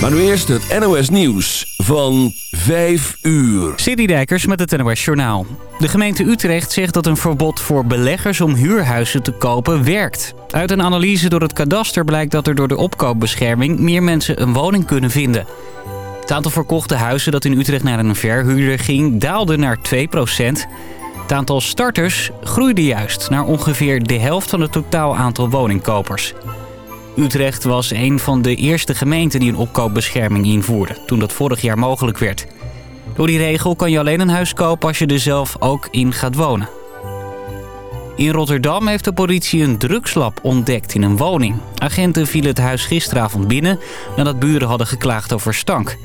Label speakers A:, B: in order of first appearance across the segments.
A: Maar nu eerst het NOS Nieuws van 5 uur.
B: Citydijkers met het NOS Journaal. De gemeente Utrecht zegt dat een verbod voor beleggers om huurhuizen te kopen werkt. Uit een analyse door het kadaster blijkt dat er door de opkoopbescherming meer mensen een woning kunnen vinden. Het aantal verkochte huizen dat in Utrecht naar een verhuurder ging daalde naar 2% Het aantal starters groeide juist naar ongeveer de helft van het totaal aantal woningkopers. Utrecht was een van de eerste gemeenten die een opkoopbescherming invoerde... toen dat vorig jaar mogelijk werd. Door die regel kan je alleen een huis kopen als je er zelf ook in gaat wonen. In Rotterdam heeft de politie een drugslab ontdekt in een woning. Agenten vielen het huis gisteravond binnen nadat buren hadden geklaagd over stank.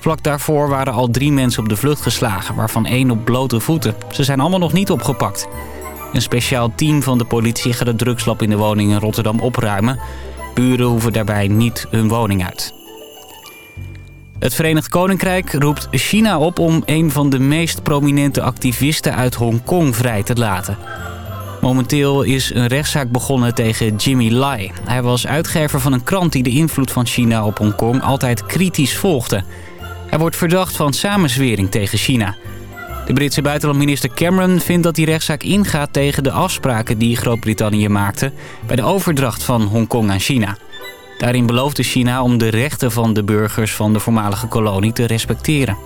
B: Vlak daarvoor waren al drie mensen op de vlucht geslagen, waarvan één op blote voeten. Ze zijn allemaal nog niet opgepakt. Een speciaal team van de politie gaat het drugslab in de woning in Rotterdam opruimen. Buren hoeven daarbij niet hun woning uit. Het Verenigd Koninkrijk roept China op om een van de meest prominente activisten uit Hongkong vrij te laten. Momenteel is een rechtszaak begonnen tegen Jimmy Lai. Hij was uitgever van een krant die de invloed van China op Hongkong altijd kritisch volgde. Hij wordt verdacht van samenzwering tegen China. De Britse buitenlandminister Cameron vindt dat die rechtszaak ingaat tegen de afspraken die Groot-Brittannië maakte bij de overdracht van Hongkong aan China. Daarin beloofde China om de rechten van de burgers van de voormalige kolonie te respecteren.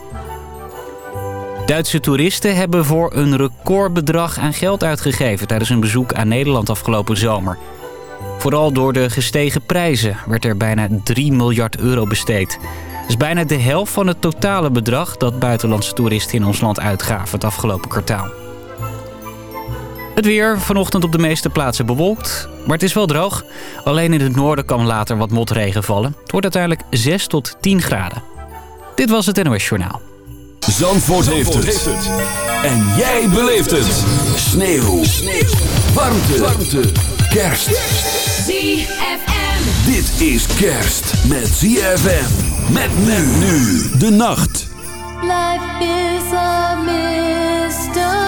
B: Duitse toeristen hebben voor een recordbedrag aan geld uitgegeven tijdens een bezoek aan Nederland afgelopen zomer. Vooral door de gestegen prijzen werd er bijna 3 miljard euro besteed is bijna de helft van het totale bedrag dat buitenlandse toeristen in ons land uitgaven het afgelopen kwartaal. Het weer, vanochtend op de meeste plaatsen bewolkt, maar het is wel droog. Alleen in het noorden kan later wat motregen vallen. Het wordt uiteindelijk 6 tot 10 graden. Dit was het NOS Journaal.
A: Zandvoort, heeft, het. En jij beleeft het. Sneeuw. Sneeuw. Warmte. Warmte. Kerst.
C: ZFM.
A: Dit is kerst met ZFM. Met men nu de nacht.
D: Life is a mystery.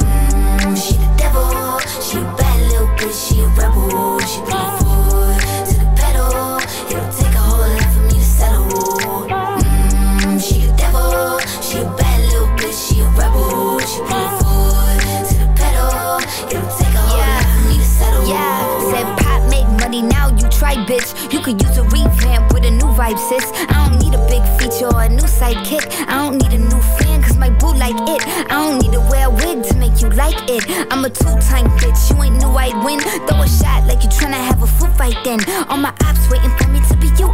E: Sis. I don't need a big feature or a new sidekick. I don't need a new fan, cause my boo like it. I don't need to wear a wig to make you like it. I'm a two-time bitch, you ain't knew I'd win. Throw a shot like you tryna have a foot fight then. All my ops waiting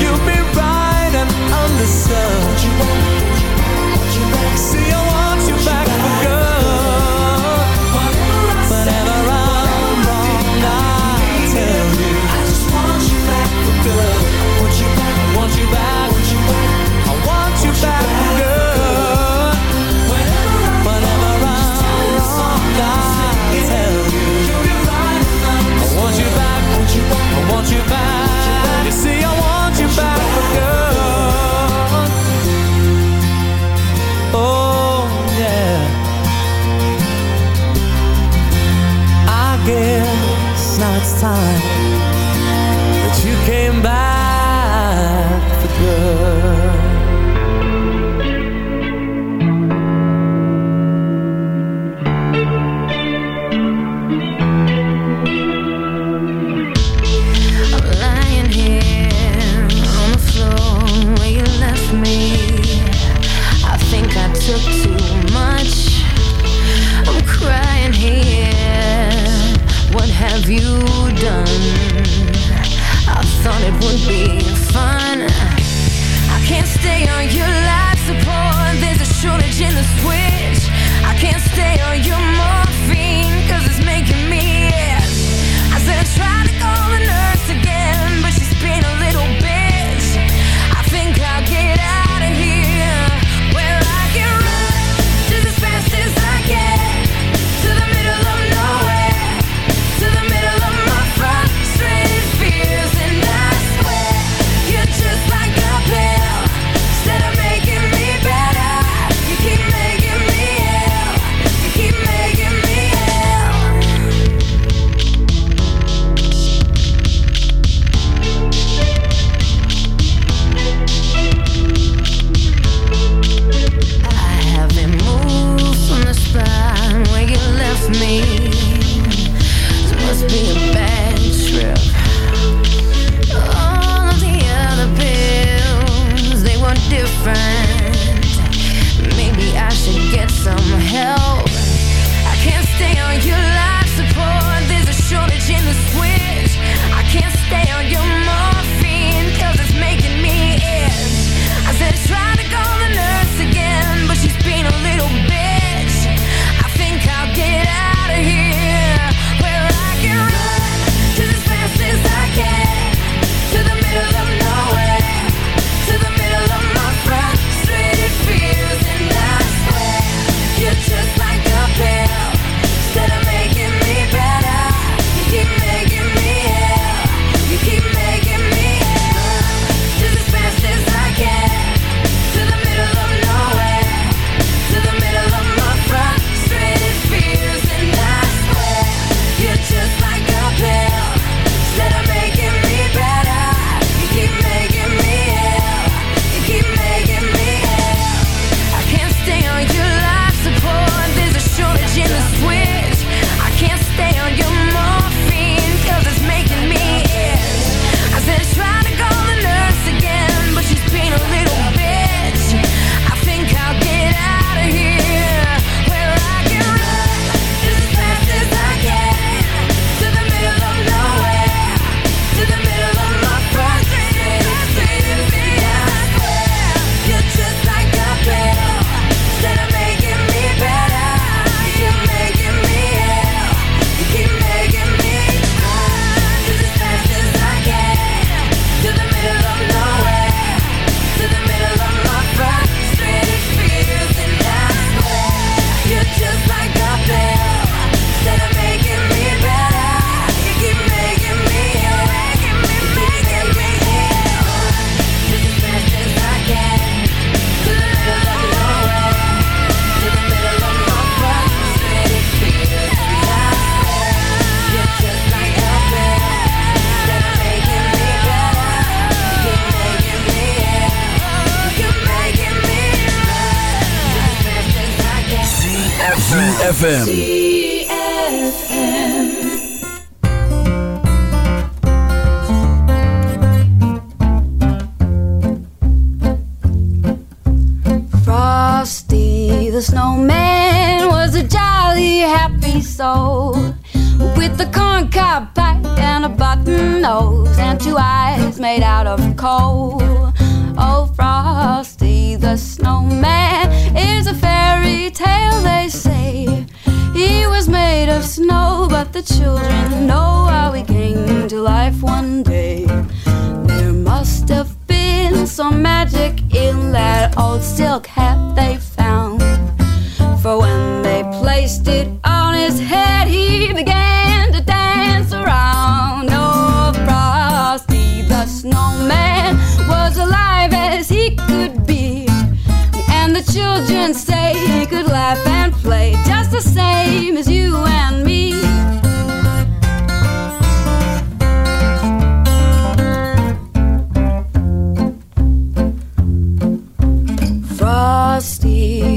F: You'll be right and. See, I want you back.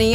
G: And he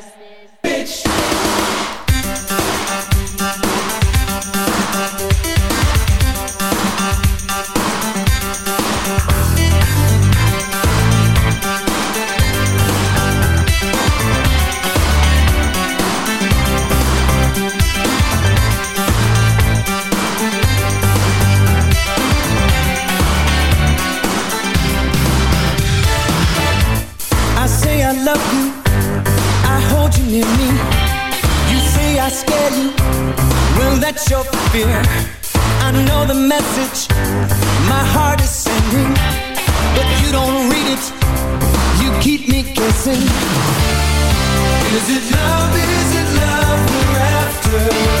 D: That's your fear. I know the message my heart is sending, but you don't read it. You keep me guessing. Is it love? Is it love we're after?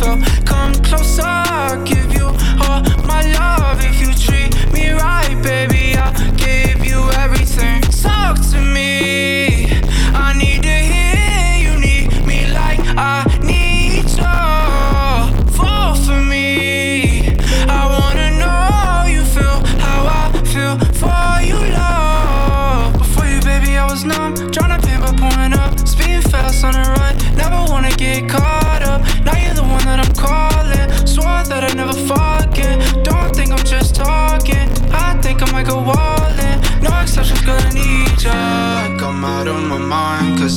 H: Come closer.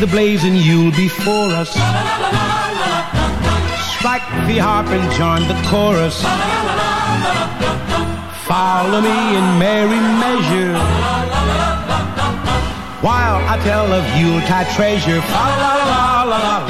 I: The blazing Yule before us. Strike the harp and join the chorus. Follow me in merry measure. While I tell of Yuletide treasure. La la la la la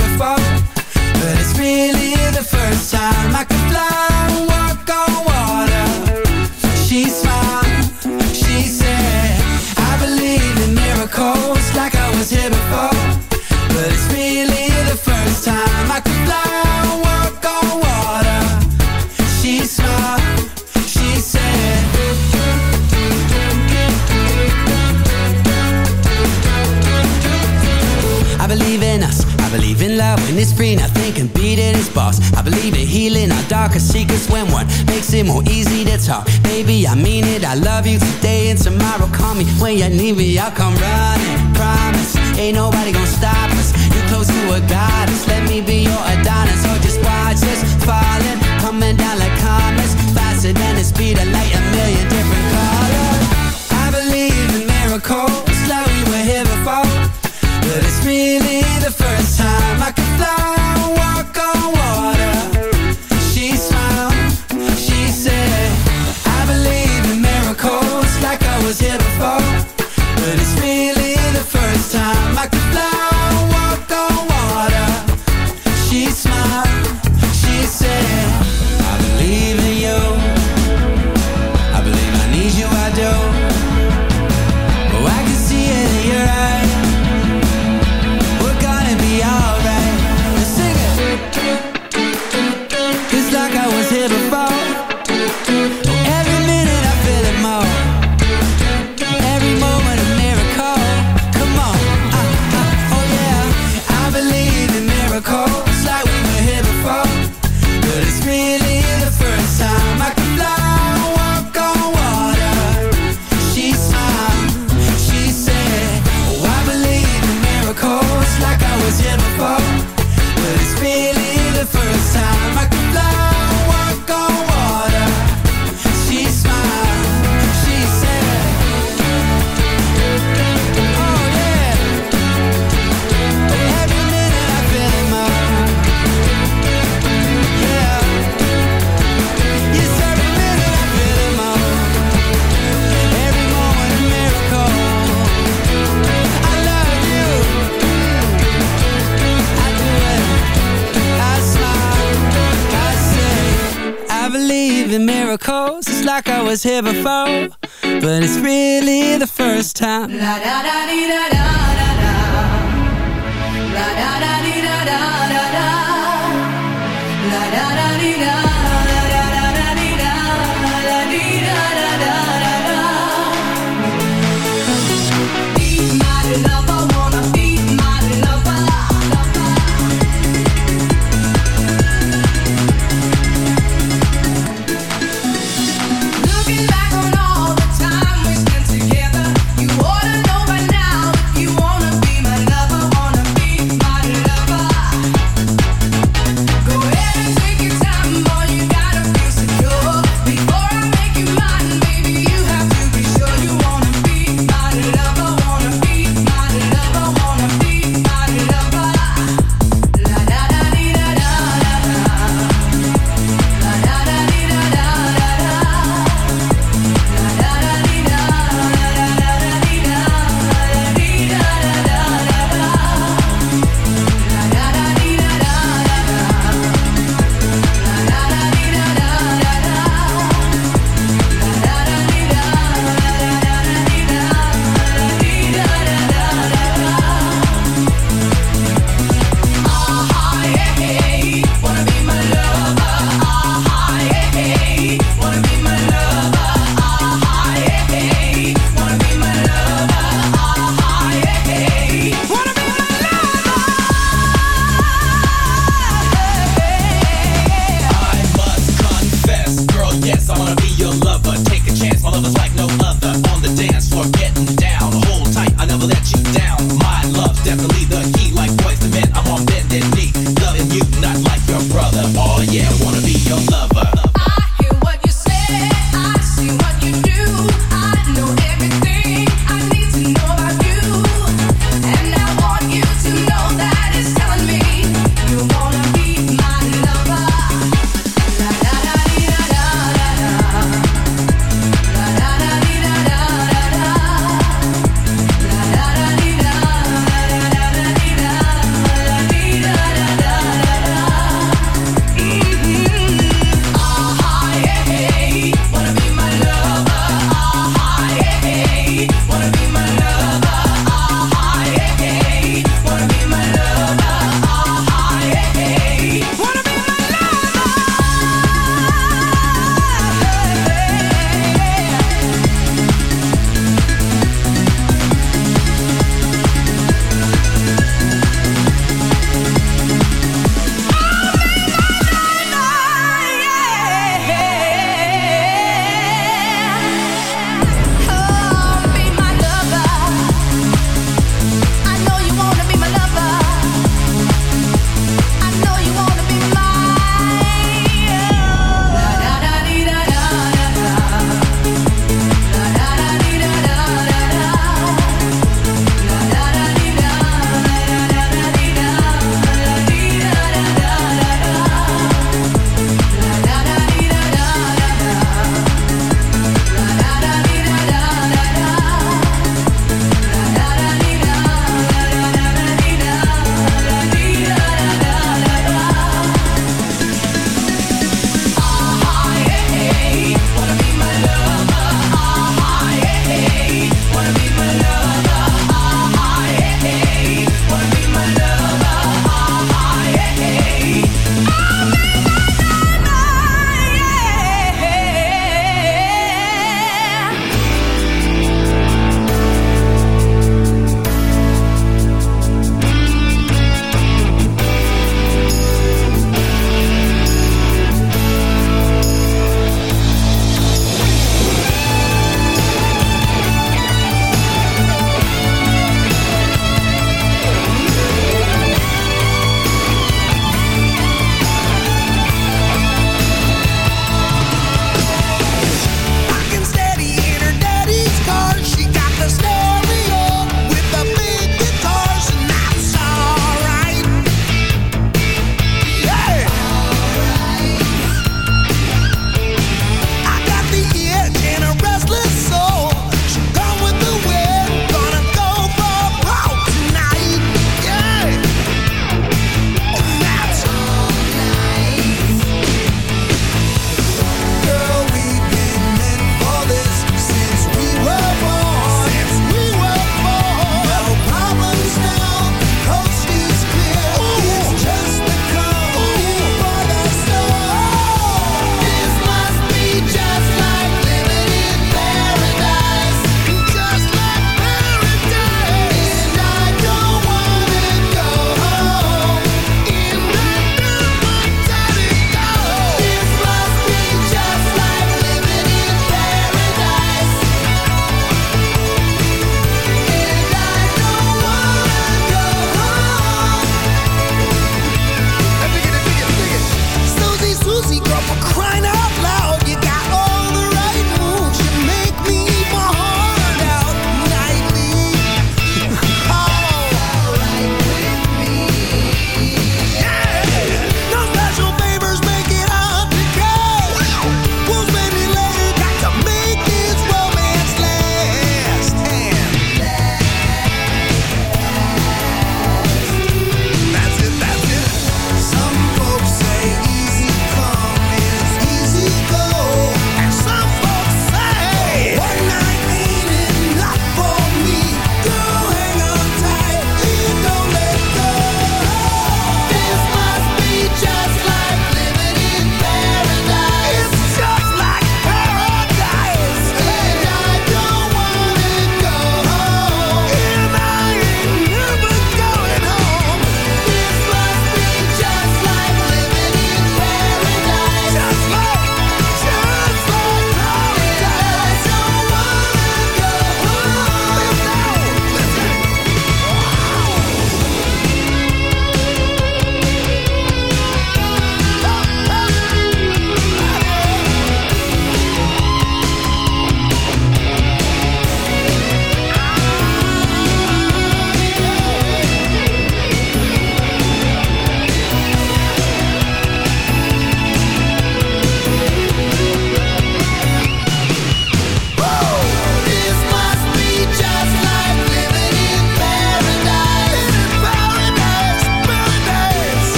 J: really the first time I can fly and walk on water. She smiled, she said, I believe in miracles like I was here before. But it's really the first time I could fly and walk on water. She smiled, she said, I believe in us. I believe in love when it's free, nothing it, it's boss. I believe in healing our darkest secrets when one makes it more easy to talk. Baby, I mean it, I love you today and tomorrow. Call me when you need me, I'll come running. Promise, ain't nobody gonna stop us. You're close to a goddess, let me be your Adonis. So just watch us falling, coming down like comets, faster than the speed of light, a million different colors. I believe in miracles, like we were here before. But it's really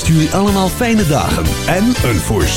A: wenst jullie allemaal fijne dagen en een voorspoedig